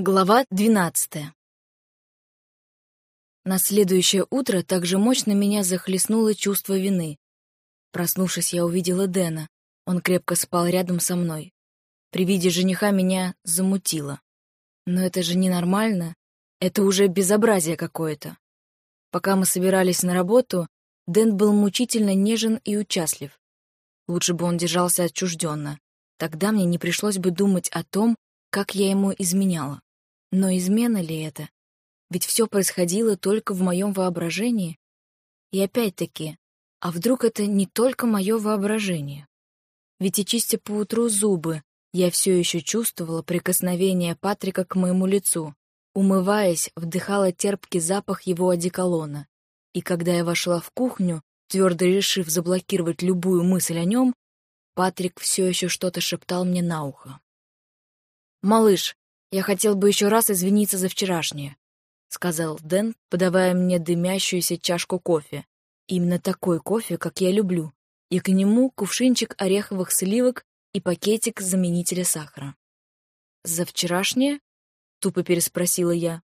Глава двенадцатая. На следующее утро также мощно меня захлестнуло чувство вины. Проснувшись, я увидела Дэна. Он крепко спал рядом со мной. При виде жениха меня замутило. Но это же ненормально. Это уже безобразие какое-то. Пока мы собирались на работу, Дэн был мучительно нежен и участлив. Лучше бы он держался отчужденно. Тогда мне не пришлось бы думать о том, как я ему изменяла. Но измена ли это? Ведь все происходило только в моем воображении. И опять-таки, а вдруг это не только мое воображение? Ведь и чистя поутру зубы, я все еще чувствовала прикосновение Патрика к моему лицу. Умываясь, вдыхала терпкий запах его одеколона. И когда я вошла в кухню, твердо решив заблокировать любую мысль о нем, Патрик все еще что-то шептал мне на ухо. «Малыш, «Я хотел бы еще раз извиниться за вчерашнее», — сказал Дэн, подавая мне дымящуюся чашку кофе. Именно такой кофе, как я люблю, и к нему кувшинчик ореховых сливок и пакетик заменителя сахара. «За вчерашнее?» — тупо переспросила я.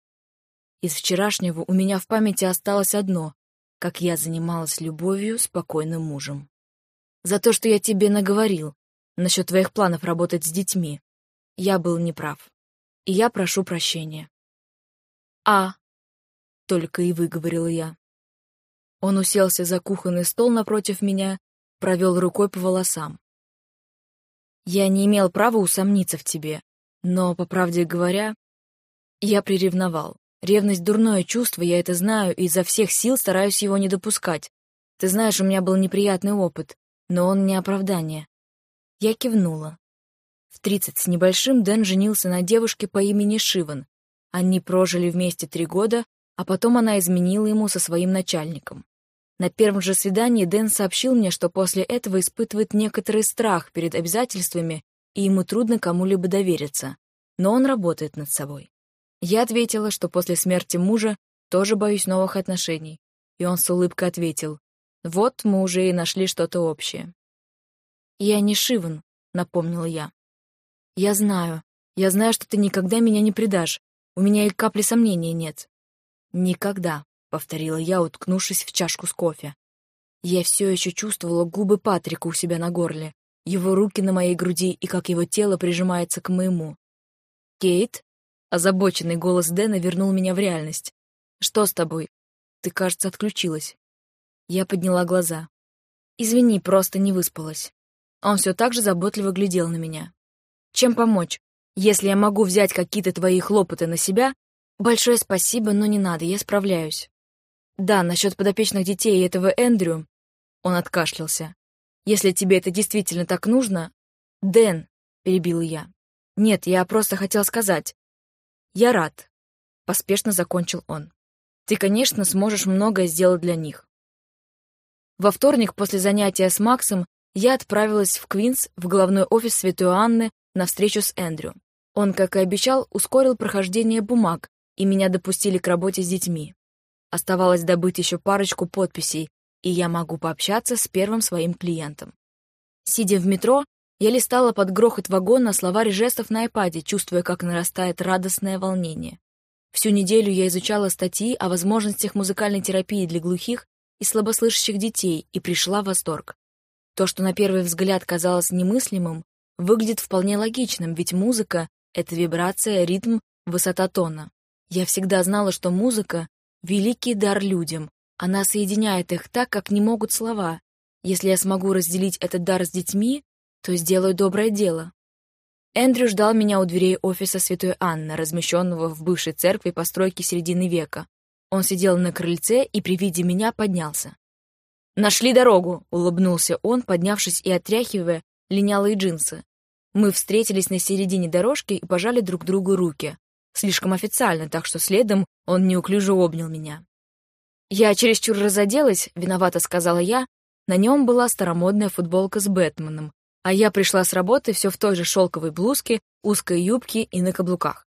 Из вчерашнего у меня в памяти осталось одно — как я занималась любовью с покойным мужем. За то, что я тебе наговорил насчет твоих планов работать с детьми. Я был неправ и я прошу прощения. «А», — только и выговорила я. Он уселся за кухонный стол напротив меня, провел рукой по волосам. «Я не имел права усомниться в тебе, но, по правде говоря, я приревновал. Ревность — дурное чувство, я это знаю, и изо всех сил стараюсь его не допускать. Ты знаешь, у меня был неприятный опыт, но он не оправдание». Я кивнула. В тридцать с небольшим Дэн женился на девушке по имени Шиван. Они прожили вместе три года, а потом она изменила ему со своим начальником. На первом же свидании Дэн сообщил мне, что после этого испытывает некоторый страх перед обязательствами, и ему трудно кому-либо довериться. Но он работает над собой. Я ответила, что после смерти мужа тоже боюсь новых отношений. И он с улыбкой ответил, «Вот мы уже и нашли что-то общее». «Я не Шиван», — напомнила я. «Я знаю. Я знаю, что ты никогда меня не предашь. У меня и капли сомнения нет». «Никогда», — повторила я, уткнувшись в чашку с кофе. Я все еще чувствовала губы Патрика у себя на горле, его руки на моей груди и как его тело прижимается к моему. «Кейт?» — озабоченный голос Дэна вернул меня в реальность. «Что с тобой? Ты, кажется, отключилась». Я подняла глаза. «Извини, просто не выспалась». Он все так же заботливо глядел на меня. Чем помочь? Если я могу взять какие-то твои хлопоты на себя, большое спасибо, но не надо, я справляюсь. Да, насчет подопечных детей и этого Эндрю... Он откашлялся. Если тебе это действительно так нужно... Дэн, перебил я. Нет, я просто хотел сказать. Я рад. Поспешно закончил он. Ты, конечно, сможешь многое сделать для них. Во вторник после занятия с Максом я отправилась в Квинс, в головной офис Святой Анны, на встречу с Эндрю. Он, как и обещал, ускорил прохождение бумаг, и меня допустили к работе с детьми. Оставалось добыть еще парочку подписей, и я могу пообщаться с первым своим клиентом. Сидя в метро, я листала под грохот вагона словари жестов на айпаде, чувствуя, как нарастает радостное волнение. Всю неделю я изучала статьи о возможностях музыкальной терапии для глухих и слабослышащих детей и пришла в восторг. То, что на первый взгляд казалось немыслимым, выглядит вполне логичным, ведь музыка — это вибрация, ритм, высота тона. Я всегда знала, что музыка — великий дар людям. Она соединяет их так, как не могут слова. Если я смогу разделить этот дар с детьми, то сделаю доброе дело. Эндрю ждал меня у дверей офиса Святой Анны, размещенного в бывшей церкви постройки середины века. Он сидел на крыльце и при виде меня поднялся. «Нашли дорогу!» — улыбнулся он, поднявшись и отряхивая линялые джинсы. Мы встретились на середине дорожки и пожали друг другу руки. Слишком официально, так что следом он неуклюже обнял меня. «Я чересчур разоделась», — виновато сказала я. На нем была старомодная футболка с Бэтменом, а я пришла с работы все в той же шелковой блузке, узкой юбке и на каблуках.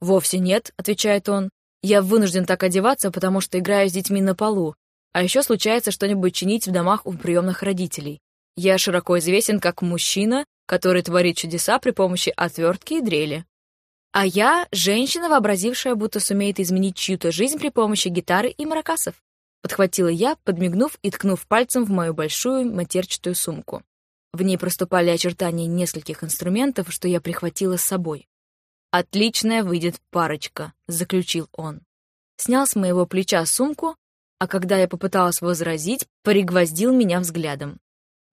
«Вовсе нет», — отвечает он. «Я вынужден так одеваться, потому что играю с детьми на полу, а еще случается что-нибудь чинить в домах у приемных родителей. Я широко известен как мужчина, который творит чудеса при помощи отвертки и дрели. А я — женщина, вообразившая, будто сумеет изменить чью-то жизнь при помощи гитары и маракасов. Подхватила я, подмигнув и ткнув пальцем в мою большую матерчатую сумку. В ней проступали очертания нескольких инструментов, что я прихватила с собой. «Отличная выйдет парочка», — заключил он. Снял с моего плеча сумку, а когда я попыталась возразить, пригвоздил меня взглядом.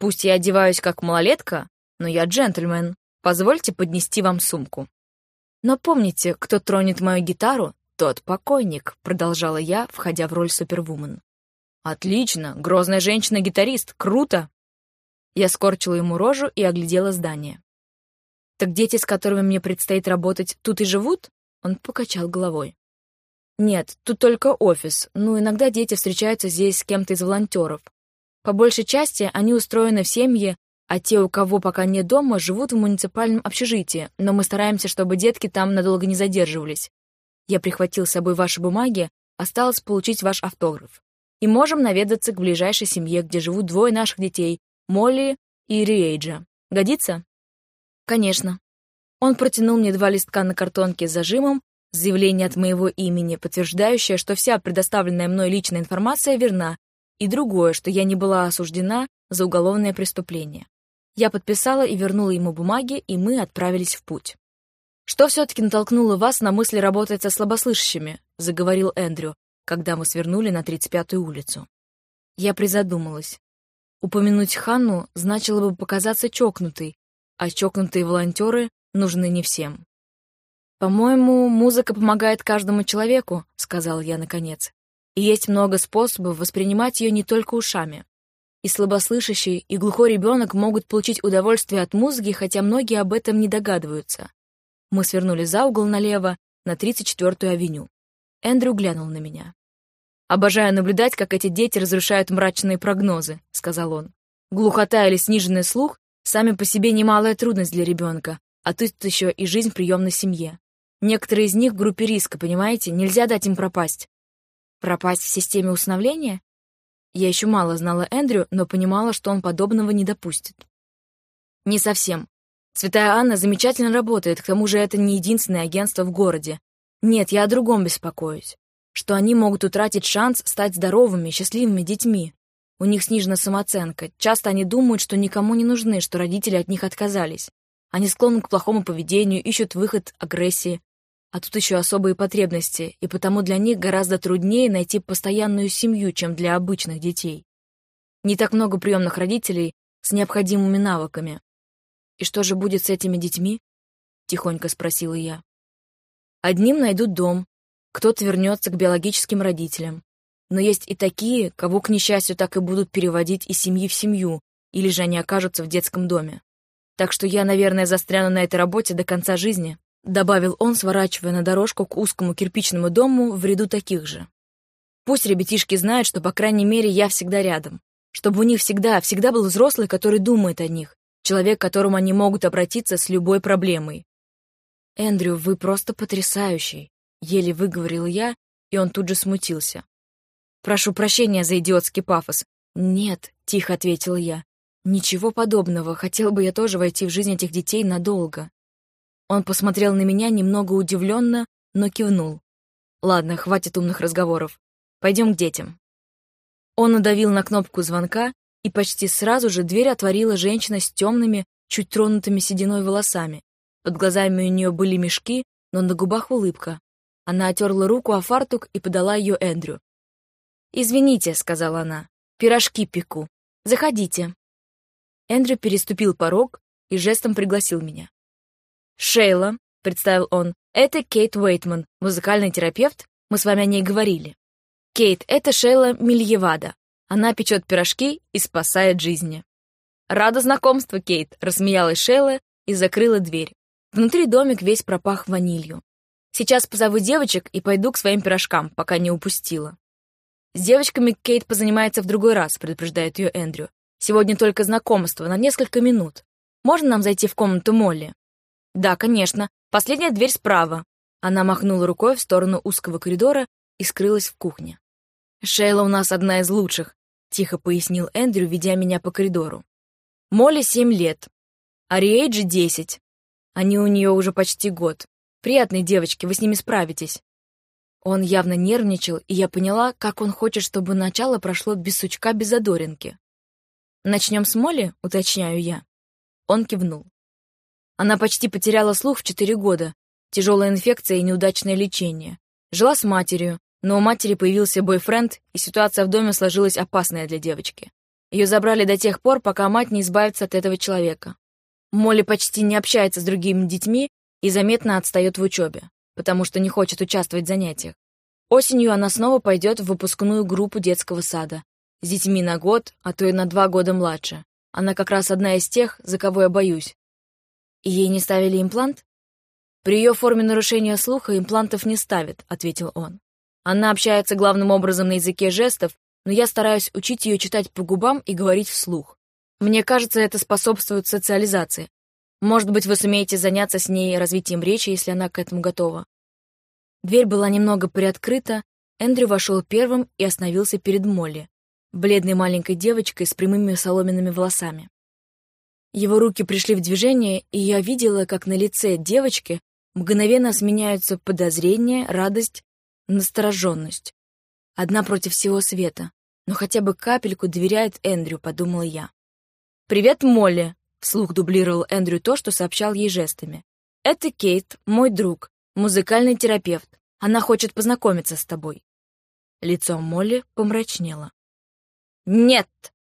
«Пусть я одеваюсь как малолетка, но я джентльмен. Позвольте поднести вам сумку». «Но помните, кто тронет мою гитару, тот покойник», — продолжала я, входя в роль супервумен. «Отлично! Грозная женщина-гитарист! Круто!» Я скорчила ему рожу и оглядела здание. «Так дети, с которыми мне предстоит работать, тут и живут?» Он покачал головой. «Нет, тут только офис, ну, иногда дети встречаются здесь с кем-то из волонтеров. По большей части они устроены в семье, а те, у кого пока нет дома, живут в муниципальном общежитии, но мы стараемся, чтобы детки там надолго не задерживались. Я прихватил с собой ваши бумаги, осталось получить ваш автограф и можем наведаться к ближайшей семье, где живут двое наших детей, Молли и Риэйджа. Годится? Конечно. Он протянул мне два листка на картонке с зажимом, заявление от моего имени, подтверждающее, что вся предоставленная мной личная информация верна, и другое, что я не была осуждена за уголовное преступление. Я подписала и вернула ему бумаги, и мы отправились в путь. «Что все-таки натолкнуло вас на мысли работать со слабослышащими?» — заговорил Эндрю, когда мы свернули на 35-ю улицу. Я призадумалась. Упомянуть Ханну значило бы показаться чокнутой, а чокнутые волонтеры нужны не всем. «По-моему, музыка помогает каждому человеку», — сказал я наконец. «И есть много способов воспринимать ее не только ушами. И слабослышащий, и глухой ребенок могут получить удовольствие от музыки, хотя многие об этом не догадываются». Мы свернули за угол налево, на 34-ю авеню. Эндрю глянул на меня. «Обожаю наблюдать, как эти дети разрушают мрачные прогнозы», — сказал он. «Глухота или сниженный слух сами по себе немалая трудность для ребенка, а тут еще и жизнь в приемной семье. Некоторые из них в группе риска, понимаете? Нельзя дать им пропасть». «Пропасть в системе усыновления?» Я еще мало знала Эндрю, но понимала, что он подобного не допустит. «Не совсем. Святая Анна замечательно работает, к тому же это не единственное агентство в городе, нет, я о другом беспокоюсь. Что они могут утратить шанс стать здоровыми, счастливыми детьми. У них снижена самооценка. Часто они думают, что никому не нужны, что родители от них отказались. Они склонны к плохому поведению, ищут выход агрессии. А тут еще особые потребности, и потому для них гораздо труднее найти постоянную семью, чем для обычных детей. Не так много приемных родителей с необходимыми навыками. «И что же будет с этими детьми?» — тихонько спросила я. Одним найдут дом, кто-то вернется к биологическим родителям. Но есть и такие, кого, к несчастью, так и будут переводить из семьи в семью, или же они окажутся в детском доме. Так что я, наверное, застряну на этой работе до конца жизни, добавил он, сворачивая на дорожку к узкому кирпичному дому в ряду таких же. Пусть ребятишки знают, что, по крайней мере, я всегда рядом. Чтобы у них всегда, всегда был взрослый, который думает о них, человек, к которому они могут обратиться с любой проблемой. «Эндрю, вы просто потрясающий!» — еле выговорил я, и он тут же смутился. «Прошу прощения за идиотский пафос». «Нет», — тихо ответил я. «Ничего подобного. Хотел бы я тоже войти в жизнь этих детей надолго». Он посмотрел на меня немного удивленно, но кивнул. «Ладно, хватит умных разговоров. Пойдем к детям». Он надавил на кнопку звонка, и почти сразу же дверь отворила женщина с темными, чуть тронутыми сединой волосами. Под глазами у нее были мешки, но на губах улыбка. Она отерла руку о фартук и подала ее Эндрю. «Извините», — сказала она, — «пирожки пеку. Заходите». Эндрю переступил порог и жестом пригласил меня. «Шейла», — представил он, — «это Кейт Уэйтман, музыкальный терапевт, мы с вами о ней говорили. Кейт, это Шейла Мильевада. Она печет пирожки и спасает жизни». «Рада знакомству, Кейт», — рассмеялась Шейла и закрыла дверь. Внутри домик весь пропах ванилью. Сейчас позову девочек и пойду к своим пирожкам, пока не упустила. С девочками Кейт позанимается в другой раз, предупреждает ее Эндрю. Сегодня только знакомство, на несколько минут. Можно нам зайти в комнату Молли? Да, конечно. Последняя дверь справа. Она махнула рукой в сторону узкого коридора и скрылась в кухне. «Шейла у нас одна из лучших», — тихо пояснил Эндрю, ведя меня по коридору. «Молли семь лет, а Риэйджи десять. Они у нее уже почти год. Приятные девочки, вы с ними справитесь». Он явно нервничал, и я поняла, как он хочет, чтобы начало прошло без сучка, без задоринки. «Начнем с Молли?» — уточняю я. Он кивнул. Она почти потеряла слух в четыре года. Тяжелая инфекция и неудачное лечение. Жила с матерью, но у матери появился бойфренд, и ситуация в доме сложилась опасная для девочки. Ее забрали до тех пор, пока мать не избавится от этого человека. Молли почти не общается с другими детьми и заметно отстает в учебе, потому что не хочет участвовать в занятиях. Осенью она снова пойдет в выпускную группу детского сада. С детьми на год, а то и на два года младше. Она как раз одна из тех, за кого я боюсь. Ей не ставили имплант? При ее форме нарушения слуха имплантов не ставят, ответил он. Она общается главным образом на языке жестов, но я стараюсь учить ее читать по губам и говорить вслух. Мне кажется, это способствует социализации. Может быть, вы сумеете заняться с ней развитием речи, если она к этому готова. Дверь была немного приоткрыта, Эндрю вошел первым и остановился перед Молли, бледной маленькой девочкой с прямыми соломенными волосами. Его руки пришли в движение, и я видела, как на лице девочки мгновенно сменяются подозрение, радость, настороженность. Одна против всего света, но хотя бы капельку доверяет Эндрю, подумала я. «Привет, Молли!» — вслух дублировал Эндрю то, что сообщал ей жестами. «Это Кейт, мой друг музыкальный терапевт. Она хочет познакомиться с тобой». Лицо Молли помрачнело. «Нет!» —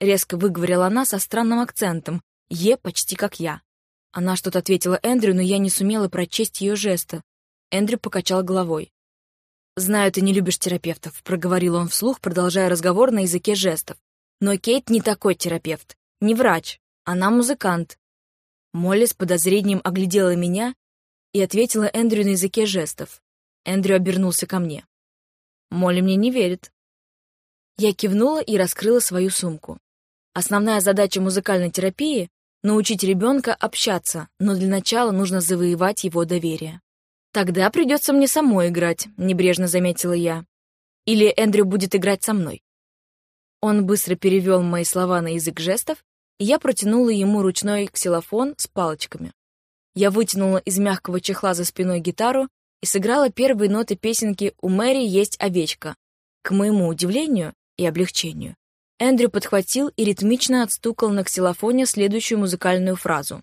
резко выговорила она со странным акцентом, «Е почти как я». Она что-то ответила Эндрю, но я не сумела прочесть ее жеста. Эндрю покачал головой. «Знаю, ты не любишь терапевтов», — проговорил он вслух, продолжая разговор на языке жестов. «Но Кейт не такой терапевт, не врач, она музыкант». Молли с подозрением оглядела меня и ответила Эндрю на языке жестов. Эндрю обернулся ко мне. Молли мне не верит. Я кивнула и раскрыла свою сумку. Основная задача музыкальной терапии — научить ребенка общаться, но для начала нужно завоевать его доверие. «Тогда придется мне самой играть», — небрежно заметила я. «Или Эндрю будет играть со мной». Он быстро перевел мои слова на язык жестов, и я протянула ему ручной ксилофон с палочками. Я вытянула из мягкого чехла за спиной гитару и сыграла первые ноты песенки «У Мэри есть овечка». К моему удивлению и облегчению, Эндрю подхватил и ритмично отстукал на ксилофоне следующую музыкальную фразу.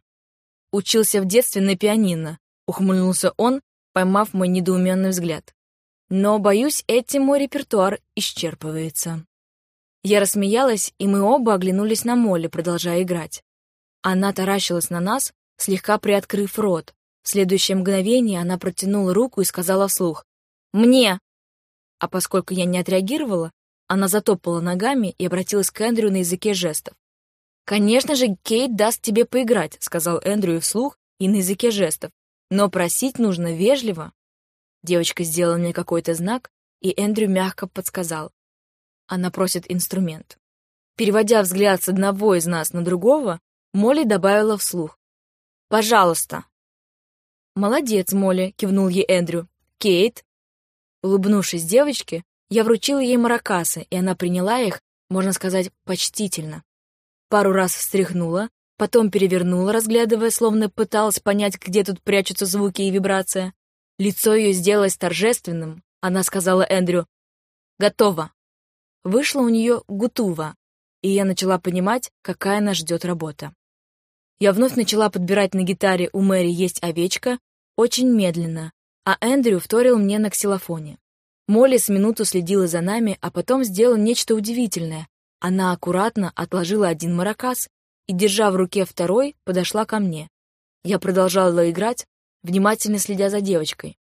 «Учился в детстве на пианино», — ухмыльнулся он, поймав мой недоуменный взгляд. «Но, боюсь, этим мой репертуар исчерпывается». Я рассмеялась, и мы оба оглянулись на Молли, продолжая играть. Она таращилась на нас, слегка приоткрыв рот. В следующее мгновение она протянула руку и сказала вслух «Мне!». А поскольку я не отреагировала, она затопала ногами и обратилась к Эндрю на языке жестов. «Конечно же, Кейт даст тебе поиграть», — сказал Эндрю вслух и на языке жестов. «Но просить нужно вежливо». Девочка сделала мне какой-то знак, и Эндрю мягко подсказал. Она просит инструмент. Переводя взгляд с одного из нас на другого, Молли добавила вслух. Пожалуйста». «Молодец, Молли», — кивнул ей Эндрю. «Кейт?» Улыбнувшись девочке, я вручила ей маракасы, и она приняла их, можно сказать, почтительно. Пару раз встряхнула, потом перевернула, разглядывая, словно пыталась понять, где тут прячутся звуки и вибрация. Лицо ее сделалось торжественным. Она сказала Эндрю «Готово». Вышла у нее гутува, и я начала понимать, какая нас ждет работа. Я вновь начала подбирать на гитаре «У Мэри есть овечка» очень медленно, а Эндрю вторил мне на ксилофоне. Молли с минуту следила за нами, а потом сделала нечто удивительное. Она аккуратно отложила один маракас и, держа в руке второй, подошла ко мне. Я продолжала играть, внимательно следя за девочкой.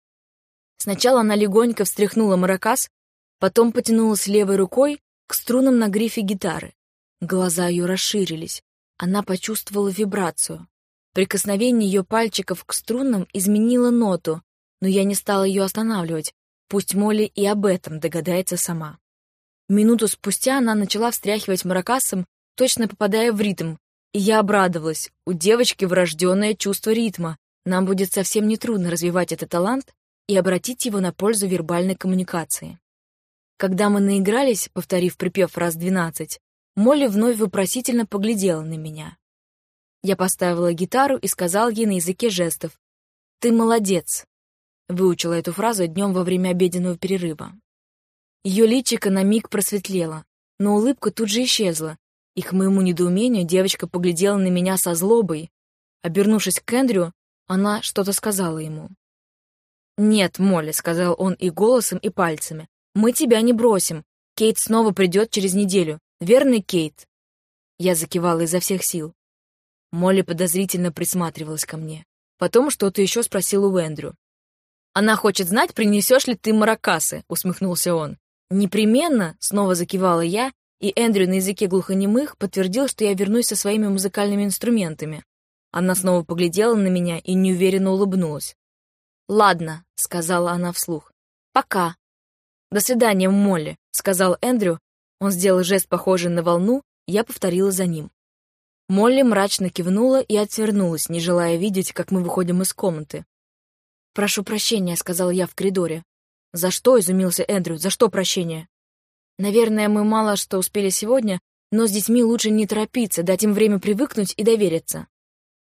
Сначала она легонько встряхнула маракас, потом потянулась левой рукой к струнам на грифе гитары. Глаза ее расширились. Она почувствовала вибрацию. Прикосновение ее пальчиков к струнам изменило ноту, но я не стала ее останавливать. Пусть Молли и об этом догадается сама. Минуту спустя она начала встряхивать маракасом, точно попадая в ритм, и я обрадовалась. У девочки врожденное чувство ритма. Нам будет совсем нетрудно развивать этот талант и обратить его на пользу вербальной коммуникации. Когда мы наигрались, повторив припев раз двенадцать, Молли вновь вопросительно поглядела на меня. Я поставила гитару и сказал ей на языке жестов. «Ты молодец», — выучила эту фразу днем во время обеденного перерыва. Ее личико на миг просветлело, но улыбка тут же исчезла, и к моему недоумению девочка поглядела на меня со злобой. Обернувшись к Эндрю, она что-то сказала ему. «Нет, Молли», — сказал он и голосом, и пальцами, — «мы тебя не бросим. Кейт снова придет через неделю. Верный Кейт?» Я закивала изо всех сил. Молли подозрительно присматривалась ко мне. Потом что-то еще спросил у Эндрю. «Она хочет знать, принесешь ли ты маракасы», — усмехнулся он. «Непременно», — снова закивала я, и Эндрю на языке глухонемых подтвердил, что я вернусь со своими музыкальными инструментами. Она снова поглядела на меня и неуверенно улыбнулась. «Ладно», — сказала она вслух. «Пока». «До свидания, Молли», — сказал Эндрю. Он сделал жест, похожий на волну, я повторила за ним. Молли мрачно кивнула и отвернулась, не желая видеть, как мы выходим из комнаты. «Прошу прощения», — сказал я в коридоре. «За что?» — изумился Эндрю. «За что прощение?» «Наверное, мы мало что успели сегодня, но с детьми лучше не торопиться, дать им время привыкнуть и довериться».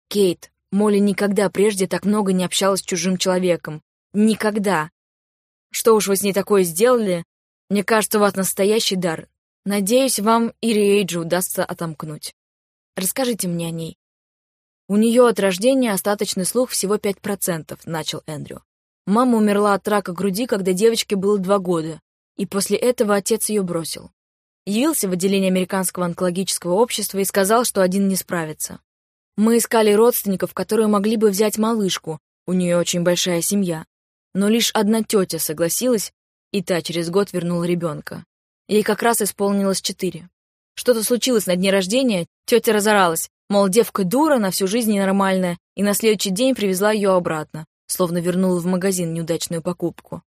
«Кейт, Молли никогда прежде так много не общалась с чужим человеком. Никогда. Что уж вы с ней такое сделали? Мне кажется, у вас настоящий дар. Надеюсь, вам и Риэйджи удастся отомкнуть. Расскажите мне о ней». «У нее от рождения остаточный слух всего 5%, — начал Эндрю. Мама умерла от рака груди, когда девочке было два года, и после этого отец ее бросил. Явился в отделение Американского онкологического общества и сказал, что один не справится. Мы искали родственников, которые могли бы взять малышку, у нее очень большая семья. Но лишь одна тетя согласилась, и та через год вернула ребенка. Ей как раз исполнилось четыре. Что-то случилось на дне рождения, тетя разоралась, мол, девка дура, на всю жизнь ненормальная, и на следующий день привезла ее обратно словно вернула в магазин неудачную покупку.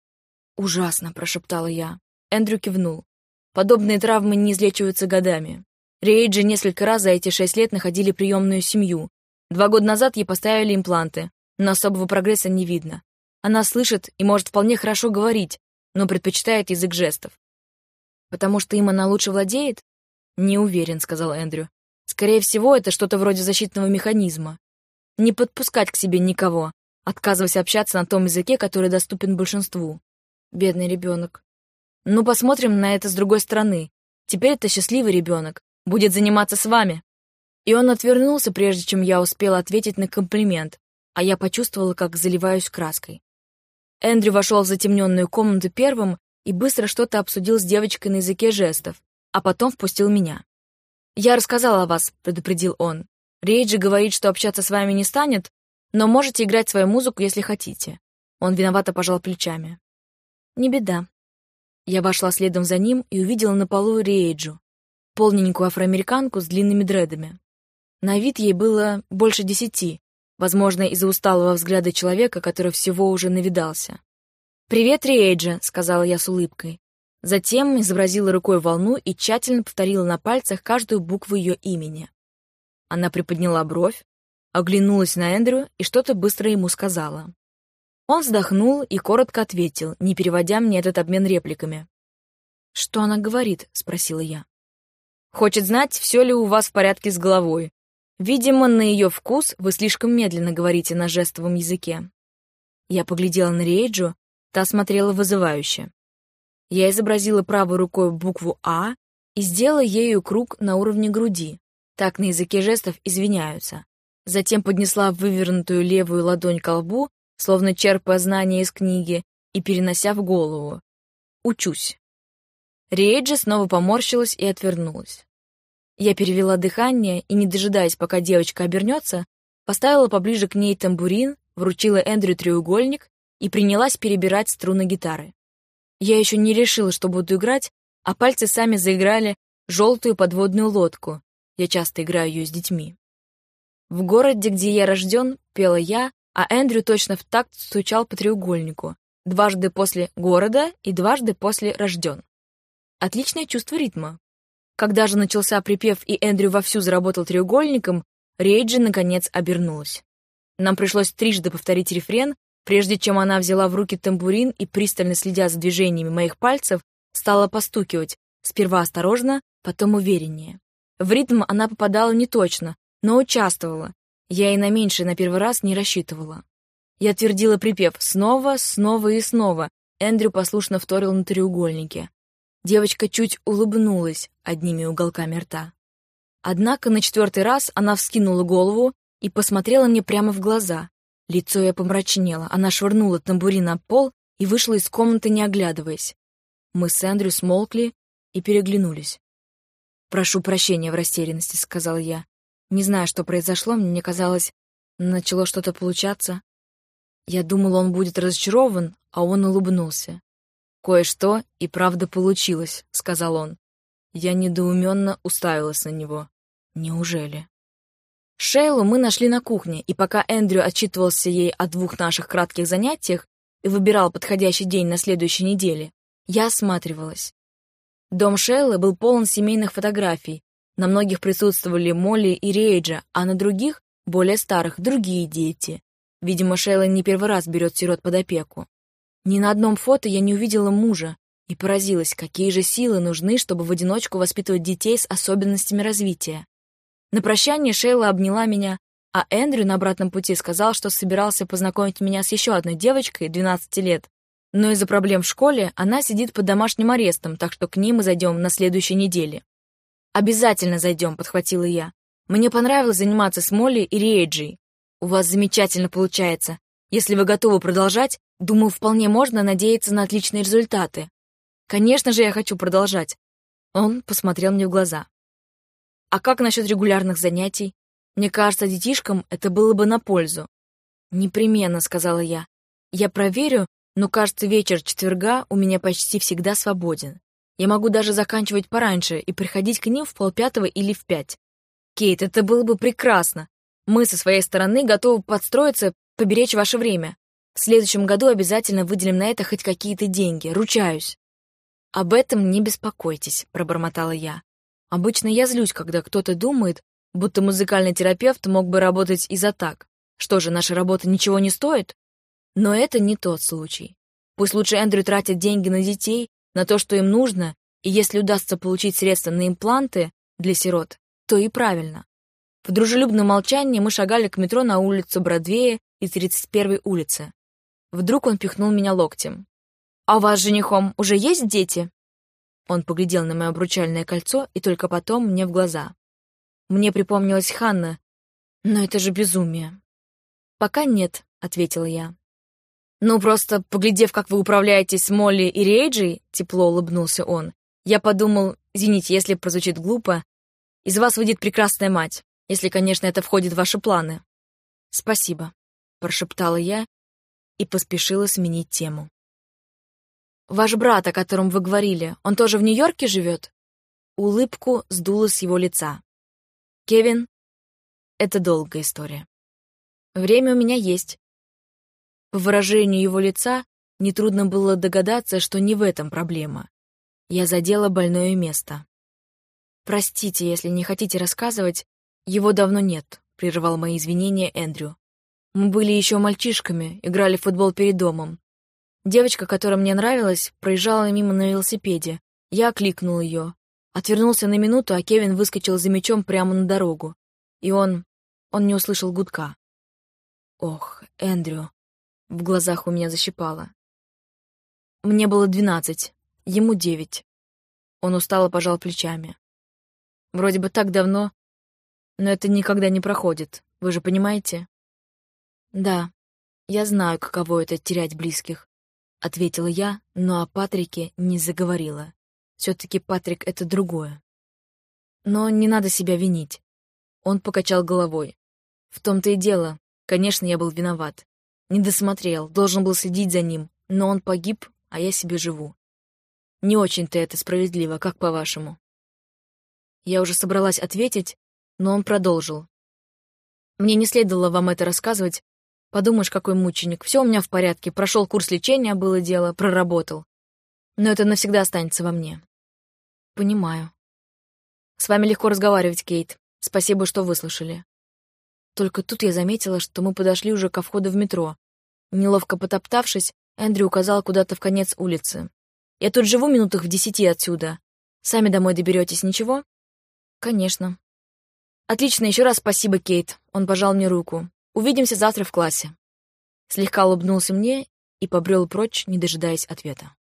«Ужасно», — прошептала я. Эндрю кивнул. «Подобные травмы не излечиваются годами. Рейджи несколько раз за эти шесть лет находили приемную семью. Два года назад ей поставили импланты, но особого прогресса не видно. Она слышит и может вполне хорошо говорить, но предпочитает язык жестов. «Потому что им она лучше владеет?» «Не уверен», — сказал Эндрю. «Скорее всего, это что-то вроде защитного механизма. Не подпускать к себе никого, отказываясь общаться на том языке, который доступен большинству. Бедный ребенок. Ну, посмотрим на это с другой стороны. Теперь это счастливый ребенок. Будет заниматься с вами. И он отвернулся, прежде чем я успела ответить на комплимент, а я почувствовала, как заливаюсь краской. Эндрю вошел в затемненную комнату первым и быстро что-то обсудил с девочкой на языке жестов, а потом впустил меня. «Я рассказал о вас», — предупредил он. «Рейджи говорит, что общаться с вами не станет, но можете играть свою музыку, если хотите. Он виновато пожал плечами. Не беда. Я вошла следом за ним и увидела на полу Риэйджу, полненькую афроамериканку с длинными дредами. На вид ей было больше десяти, возможно, из-за усталого взгляда человека, который всего уже навидался. «Привет, Риэйджа», — сказала я с улыбкой. Затем изобразила рукой волну и тщательно повторила на пальцах каждую букву ее имени. Она приподняла бровь, оглянулась на Эндрю и что-то быстро ему сказала. Он вздохнул и коротко ответил, не переводя мне этот обмен репликами. «Что она говорит?» — спросила я. «Хочет знать, все ли у вас в порядке с головой. Видимо, на ее вкус вы слишком медленно говорите на жестовом языке». Я поглядела на Рейджу, та смотрела вызывающе. Я изобразила правой рукой букву «А» и сделала ею круг на уровне груди. Так на языке жестов извиняются затем поднесла вывернутую левую ладонь к лбу, словно черпая знания из книги, и перенося в голову. «Учусь». Риэджи снова поморщилась и отвернулась. Я перевела дыхание и, не дожидаясь, пока девочка обернется, поставила поближе к ней тамбурин, вручила Эндрю треугольник и принялась перебирать струны гитары. Я еще не решила, что буду играть, а пальцы сами заиграли желтую подводную лодку. Я часто играю ее с детьми. В городе, где я рожден, пела я, а Эндрю точно в такт стучал по треугольнику. Дважды после города и дважды после рожден. Отличное чувство ритма. Когда же начался припев и Эндрю вовсю заработал треугольником, Рейджи, наконец, обернулась. Нам пришлось трижды повторить рефрен, прежде чем она взяла в руки тамбурин и, пристально следя за движениями моих пальцев, стала постукивать, сперва осторожно, потом увереннее. В ритм она попадала не точно, но участвовала. Я и на меньшее на первый раз не рассчитывала. Я твердила припев снова, снова и снова. Эндрю послушно вторил на треугольнике. Девочка чуть улыбнулась одними уголками рта. Однако на четвертый раз она вскинула голову и посмотрела мне прямо в глаза. Лицо ее помрачнело, она швырнула тамбурин на пол и вышла из комнаты, не оглядываясь. Мы с Эндрю смолкли и переглянулись. «Прошу прощения в растерянности», — сказал я. Не знаю, что произошло, мне казалось, начало что-то получаться. Я думал, он будет разочарован, а он улыбнулся. «Кое-что и правда получилось», — сказал он. Я недоуменно уставилась на него. «Неужели?» Шейлу мы нашли на кухне, и пока Эндрю отчитывался ей о двух наших кратких занятиях и выбирал подходящий день на следующей неделе, я осматривалась. Дом Шейлы был полон семейных фотографий. На многих присутствовали Молли и Рейджа, а на других, более старых, другие дети. Видимо, Шейла не первый раз берет сирот под опеку. Ни на одном фото я не увидела мужа и поразилась, какие же силы нужны, чтобы в одиночку воспитывать детей с особенностями развития. На прощание Шейла обняла меня, а Эндрю на обратном пути сказал, что собирался познакомить меня с еще одной девочкой, 12 лет. Но из-за проблем в школе она сидит под домашним арестом, так что к ней мы зайдем на следующей неделе. «Обязательно зайдем», — подхватила я. «Мне понравилось заниматься с Молли и Риэджи. У вас замечательно получается. Если вы готовы продолжать, думаю, вполне можно надеяться на отличные результаты. Конечно же, я хочу продолжать. Он посмотрел мне в глаза. А как насчет регулярных занятий? Мне кажется, детишкам это было бы на пользу. Непременно, сказала я. Я проверю, но, кажется, вечер четверга у меня почти всегда свободен. Я могу даже заканчивать пораньше и приходить к ним в полпятого или в пять. Кейт, это было бы прекрасно. Мы со своей стороны готовы подстроиться, поберечь ваше время. В следующем году обязательно выделим на это хоть какие-то деньги, ручаюсь». «Об этом не беспокойтесь», — пробормотала я. «Обычно я злюсь, когда кто-то думает, будто музыкальный терапевт мог бы работать и за так. Что же, наша работа ничего не стоит? Но это не тот случай. Пусть лучше Эндрю тратит деньги на детей, на то, что им нужно, и если удастся получить средства на импланты для сирот, то и правильно. В дружелюбном молчании мы шагали к метро на улицу Бродвея и 31-й улицы. Вдруг он пихнул меня локтем. «А у вас с женихом уже есть дети?» Он поглядел на мое обручальное кольцо и только потом мне в глаза. Мне припомнилась Ханна, но это же безумие. «Пока нет», — ответила я. «Ну, просто, поглядев, как вы управляетесь Молли и Рейджей», — тепло улыбнулся он, я подумал, извините, если прозвучит глупо, из вас выйдет прекрасная мать если, конечно, это входит в ваши планы. Спасибо, прошептала я и поспешила сменить тему. Ваш брат, о котором вы говорили, он тоже в Нью-Йорке живет? Улыбку сдуло с его лица. Кевин, это долгая история. Время у меня есть. По выражению его лица нетрудно было догадаться, что не в этом проблема. Я задела больное место. Простите, если не хотите рассказывать, «Его давно нет», — прервал мои извинения Эндрю. «Мы были еще мальчишками, играли в футбол перед домом. Девочка, которая мне нравилась, проезжала мимо на велосипеде. Я окликнул ее. Отвернулся на минуту, а Кевин выскочил за мячом прямо на дорогу. И он... он не услышал гудка. Ох, Эндрю. В глазах у меня защипало. Мне было двенадцать, ему девять. Он устало пожал плечами. Вроде бы так давно, но это никогда не проходит, вы же понимаете? Да, я знаю, каково это терять близких, ответила я, но о Патрике не заговорила. Все-таки Патрик — это другое. Но не надо себя винить. Он покачал головой. В том-то и дело. Конечно, я был виноват. Не досмотрел, должен был следить за ним, но он погиб, а я себе живу. Не очень-то это справедливо, как по-вашему. Я уже собралась ответить, но он продолжил. «Мне не следовало вам это рассказывать. Подумаешь, какой мученик. Все у меня в порядке. Прошел курс лечения, было дело, проработал. Но это навсегда останется во мне». «Понимаю». «С вами легко разговаривать, Кейт. Спасибо, что выслушали». Только тут я заметила, что мы подошли уже ко входу в метро. Неловко потоптавшись, Эндрю указал куда-то в конец улицы. «Я тут живу минутах в десяти отсюда. Сами домой доберетесь, ничего?» «Конечно», «Отлично, еще раз спасибо, Кейт». Он пожал мне руку. «Увидимся завтра в классе». Слегка улыбнулся мне и побрел прочь, не дожидаясь ответа.